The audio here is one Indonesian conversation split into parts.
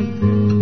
heaven.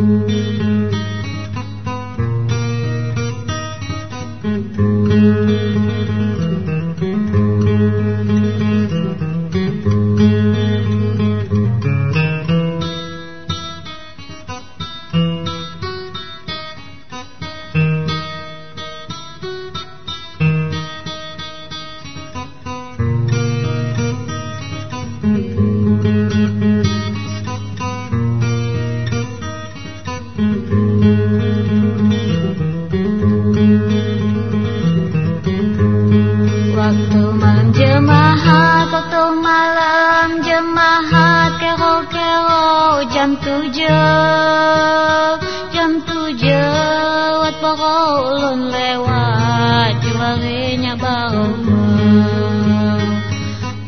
Tujuh Jam tujuh poro ulun lewat Juarinya baru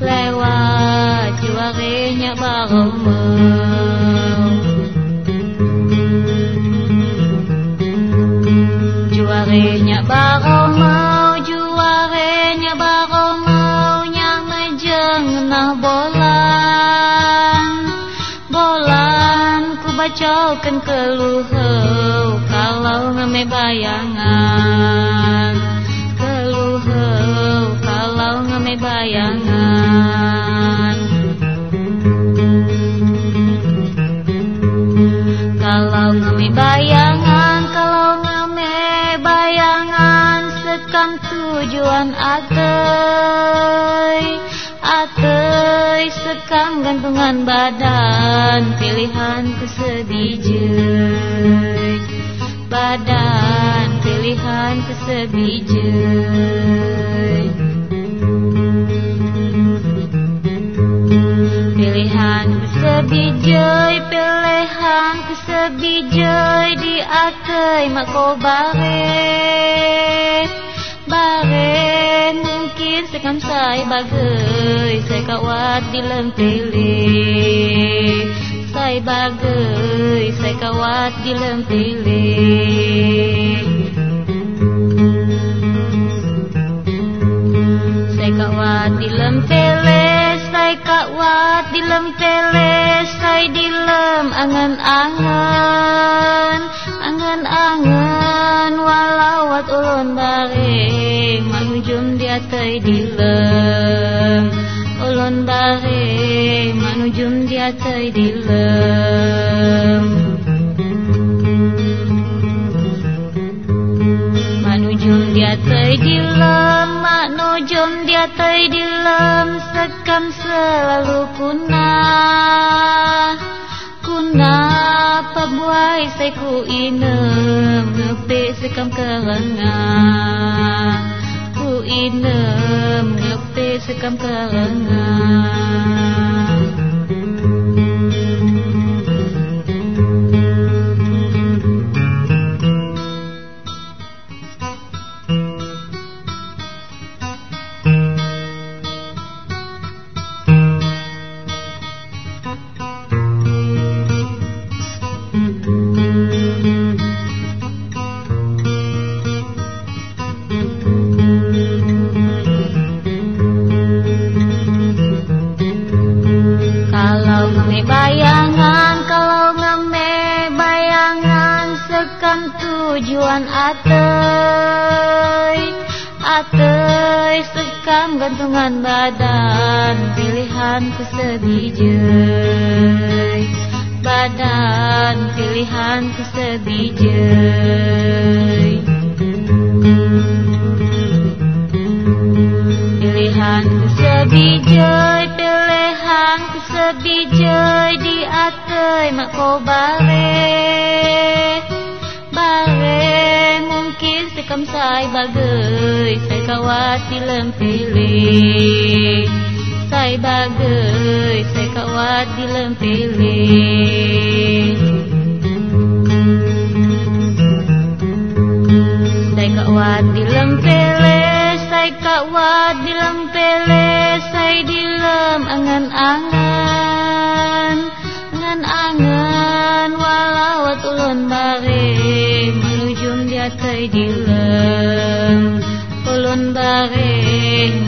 Lewat juarinya baru Bacakan keluhau Kalau ngeme bayangan. Keluhau kalau ngeme bayangan. Kalau ngeme bayangan Kalau ngeme bayangan Sekam tujuan atei Atei sekam gantungan badan Pilihan kesedijai Badan pilihan kesedijai Pilihan kesebijai Pilihan kesebijai Di atai mako bare Bare Mungkin sekam saya bagai Saya kawat di lempili. Saya bagai Saya kawat di lempili. Saya kawat di lempele Saya kawat di lempele Saya di lem angan-angan Angan-angan Walawat ulun baring Manujum di atai di lem Ulun baring Manujum di atai di lem Manujum di atai di lem Manujum di atai di lem Sekam selalu punah pabuai saya ku inem Ngepe sekam kerengan Ku inem Ngepe sekam kerengan bayangan kalau ngeme bayangan sekam tujuan atei atei sekam gantungan badan pilihan kesedijei badan pilihan kesedijei mako bare Bare Mungkin sekam sai bagai Sai kawat di lempili. Sai bagai Sai kawat di lempili. Sai kawat di lempele Sai kawat di lempele Sai di lem angan-angan bare Manujum di atai di lem Ulun bare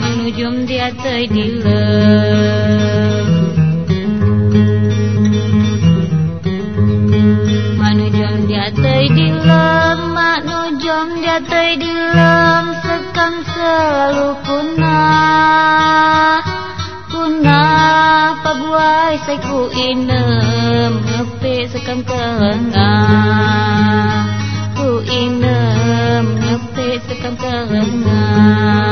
Manujum di atai di lem Manujum di atai di lem Manujum di atai di lem Sekam selalu Punah pabuai saya ku inem Ngepe sekam kerengan Ku inem Ngepe sekam kerengan